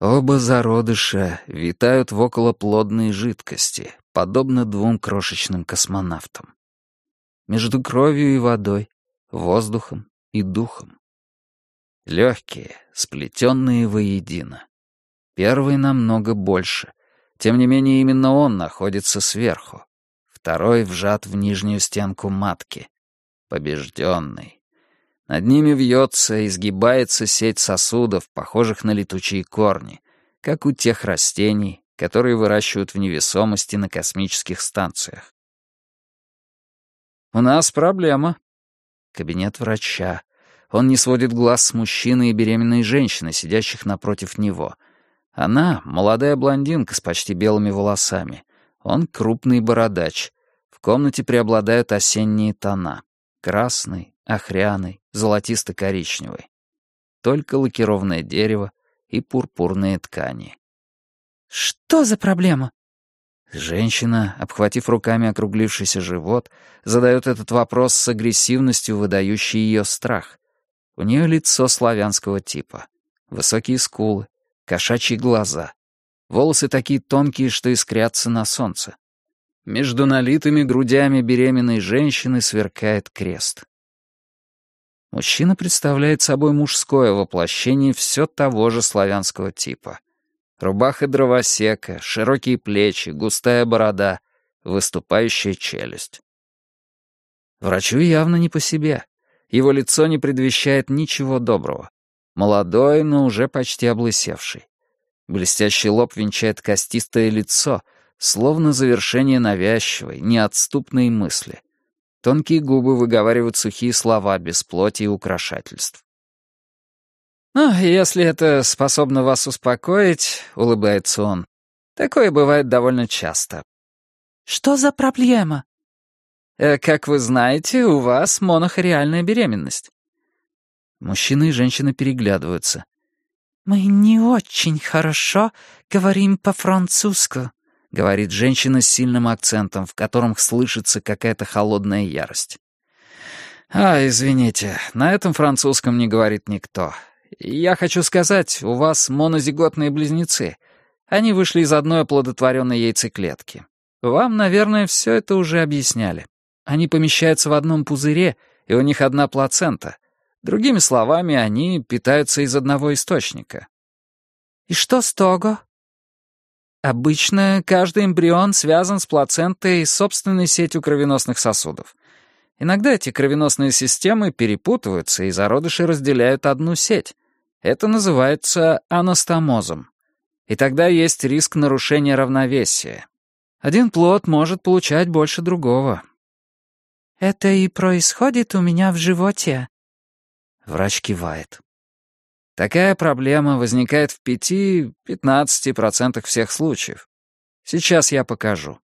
Оба зародыша витают в околоплодной жидкости, подобно двум крошечным космонавтам. Между кровью и водой, воздухом и духом. Легкие, сплетенные воедино. Первый намного больше. Тем не менее, именно он находится сверху. Второй вжат в нижнюю стенку матки. Побежденный. Над ними вьется изгибается сеть сосудов, похожих на летучие корни, как у тех растений, которые выращивают в невесомости на космических станциях. «У нас проблема». Кабинет врача. Он не сводит глаз с мужчины и беременной женщины, сидящих напротив него. Она — молодая блондинка с почти белыми волосами. Он — крупный бородач. В комнате преобладают осенние тона. Красный, охряный, золотисто-коричневый. Только лакированное дерево и пурпурные ткани. «Что за проблема?» Женщина, обхватив руками округлившийся живот, задает этот вопрос с агрессивностью, выдающей ее страх. У нее лицо славянского типа. Высокие скулы, кошачьи глаза. Волосы такие тонкие, что искрятся на солнце. Между налитыми грудями беременной женщины сверкает крест. Мужчина представляет собой мужское воплощение все того же славянского типа — Рубаха дровосека, широкие плечи, густая борода, выступающая челюсть. Врачу явно не по себе. Его лицо не предвещает ничего доброго. Молодой, но уже почти облысевший. Блестящий лоб венчает костистое лицо, словно завершение навязчивой, неотступной мысли. Тонкие губы выговаривают сухие слова без плоти и украшательств. «Ну, если это способно вас успокоить», — улыбается он, — «такое бывает довольно часто». «Что за проблема?» э, «Как вы знаете, у вас монохориальная беременность». Мужчина и женщина переглядываются. «Мы не очень хорошо говорим по-французски», — говорит женщина с сильным акцентом, в котором слышится какая-то холодная ярость. «А, извините, на этом французском не говорит никто. Я хочу сказать, у вас монозиготные близнецы. Они вышли из одной оплодотворенной яйцеклетки. Вам, наверное, все это уже объясняли. Они помещаются в одном пузыре, и у них одна плацента. Другими словами, они питаются из одного источника. И что с Того? Обычно каждый эмбрион связан с плацентой и собственной сетью кровеносных сосудов. Иногда эти кровеносные системы перепутываются, и зародыши разделяют одну сеть. Это называется анастомозом. И тогда есть риск нарушения равновесия. Один плод может получать больше другого. «Это и происходит у меня в животе». Врач кивает. Такая проблема возникает в 5-15% всех случаев. Сейчас я покажу.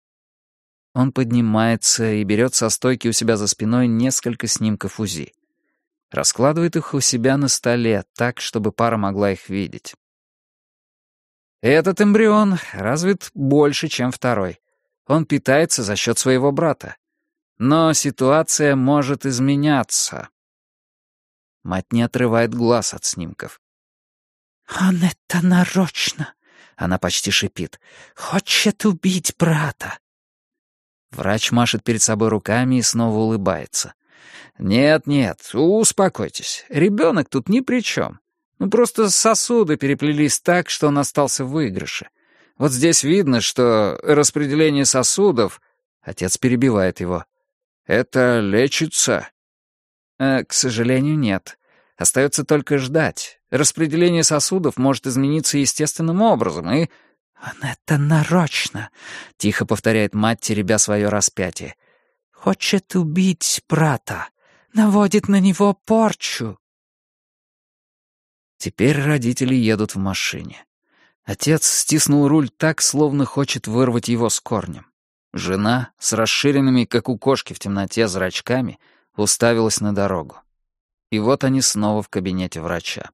Он поднимается и берет со стойки у себя за спиной несколько снимков УЗИ. Раскладывает их у себя на столе, так, чтобы пара могла их видеть. Этот эмбрион развит больше, чем второй. Он питается за счет своего брата. Но ситуация может изменяться. Мать не отрывает глаз от снимков. «Он это нарочно!» — она почти шипит. «Хочет убить брата!» Врач машет перед собой руками и снова улыбается. «Нет-нет, успокойтесь. Ребенок тут ни при чем. Ну, просто сосуды переплелись так, что он остался в выигрыше. Вот здесь видно, что распределение сосудов...» Отец перебивает его. «Это лечится?» э, «К сожалению, нет. Остается только ждать. Распределение сосудов может измениться естественным образом, и...» «Он это нарочно», — тихо повторяет мать, теребя свое распятие. «Хочет убить брата наводит на него порчу». Теперь родители едут в машине. Отец стиснул руль так, словно хочет вырвать его с корнем. Жена, с расширенными, как у кошки в темноте, зрачками, уставилась на дорогу. И вот они снова в кабинете врача.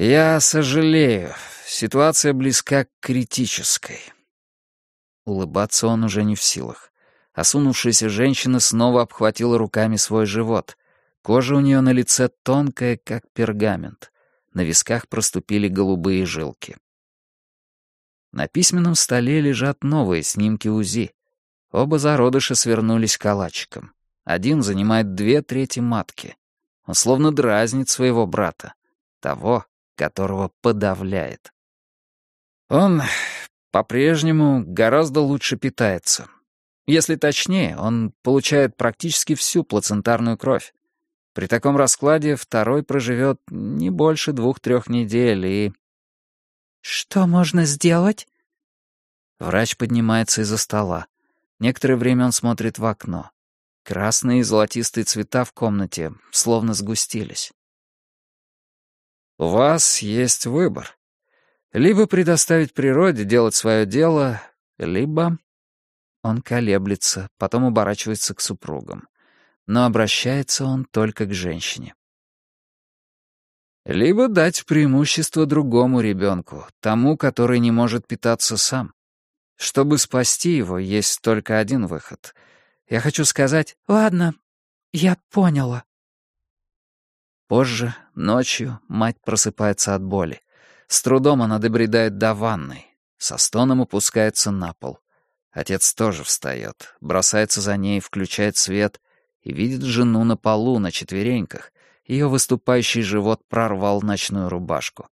«Я сожалею. Ситуация близка к критической». Улыбаться он уже не в силах. Осунувшаяся женщина снова обхватила руками свой живот. Кожа у нее на лице тонкая, как пергамент. на висках проступили голубые жилки. На письменном столе лежат новые снимки УЗИ. Оба зародыша свернулись калачиком. Один занимает две трети матки. Он словно дразнит своего брата, того, которого подавляет. Он по-прежнему гораздо лучше питается. Если точнее, он получает практически всю плацентарную кровь. При таком раскладе второй проживет не больше двух-трех недель и... «Что можно сделать?» Врач поднимается из-за стола. Некоторое время он смотрит в окно. Красные и золотистые цвета в комнате словно сгустились. «У вас есть выбор. Либо предоставить природе делать свое дело, либо...» Он колеблется, потом оборачивается к супругам. Но обращается он только к женщине. Либо дать преимущество другому ребенку, тому, который не может питаться сам. Чтобы спасти его, есть только один выход. Я хочу сказать... «Ладно, я поняла». Позже, ночью, мать просыпается от боли. С трудом она добредает до ванной. Со стоном опускается на пол. Отец тоже встает, бросается за ней, включает свет и видит жену на полу на четвереньках. Ее выступающий живот прорвал ночную рубашку.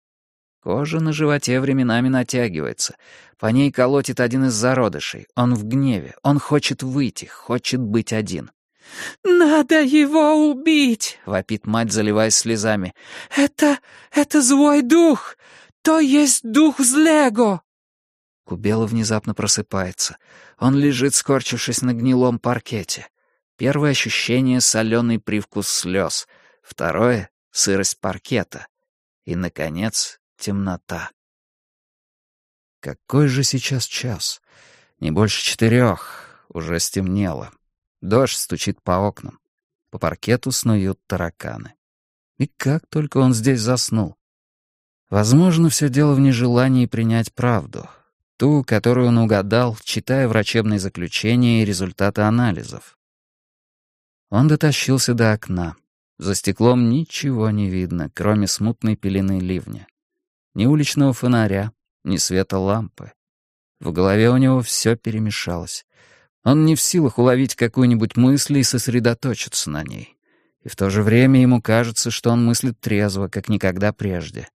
Кожа на животе временами натягивается. По ней колотит один из зародышей. Он в гневе. Он хочет выйти, хочет быть один. «Надо его убить!» — вопит мать, заливаясь слезами. «Это... это злой дух! То есть дух злего!» Кубела внезапно просыпается. Он лежит, скорчившись на гнилом паркете. Первое ощущение — соленый привкус слез. Второе — сырость паркета. И, наконец, темнота. Какой же сейчас час? Не больше четырех. Уже стемнело. Дождь стучит по окнам. По паркету снуют тараканы. И как только он здесь заснул. Возможно, все дело в нежелании принять правду. Ту, которую он угадал, читая врачебные заключения и результаты анализов. Он дотащился до окна. За стеклом ничего не видно, кроме смутной пелены ливня. Ни уличного фонаря, ни света лампы. В голове у него все перемешалось. Он не в силах уловить какую-нибудь мысль и сосредоточиться на ней. И в то же время ему кажется, что он мыслит трезво, как никогда прежде.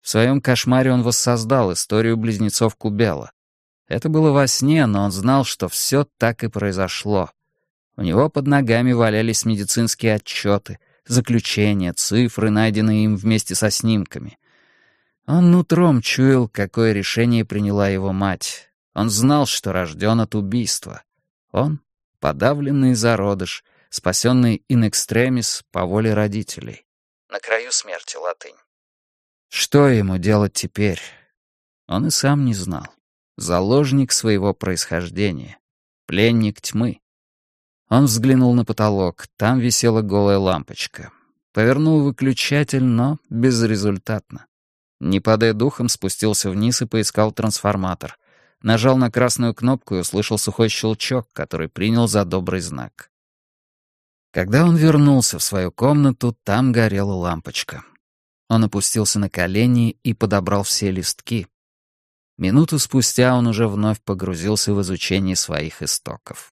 В своем кошмаре он воссоздал историю близнецов Кубела. Это было во сне, но он знал, что все так и произошло. У него под ногами валялись медицинские отчеты, заключения, цифры, найденные им вместе со снимками. Он нутром чуял, какое решение приняла его мать. Он знал, что рожден от убийства. Он — подавленный зародыш, спасенный in extremis по воле родителей. На краю смерти латынь. Что ему делать теперь? Он и сам не знал. Заложник своего происхождения. Пленник тьмы. Он взглянул на потолок. Там висела голая лампочка. Повернул выключатель, но безрезультатно. Не падая духом, спустился вниз и поискал трансформатор. Нажал на красную кнопку и услышал сухой щелчок, который принял за добрый знак. Когда он вернулся в свою комнату, там горела лампочка. Он опустился на колени и подобрал все листки. Минуту спустя он уже вновь погрузился в изучение своих истоков.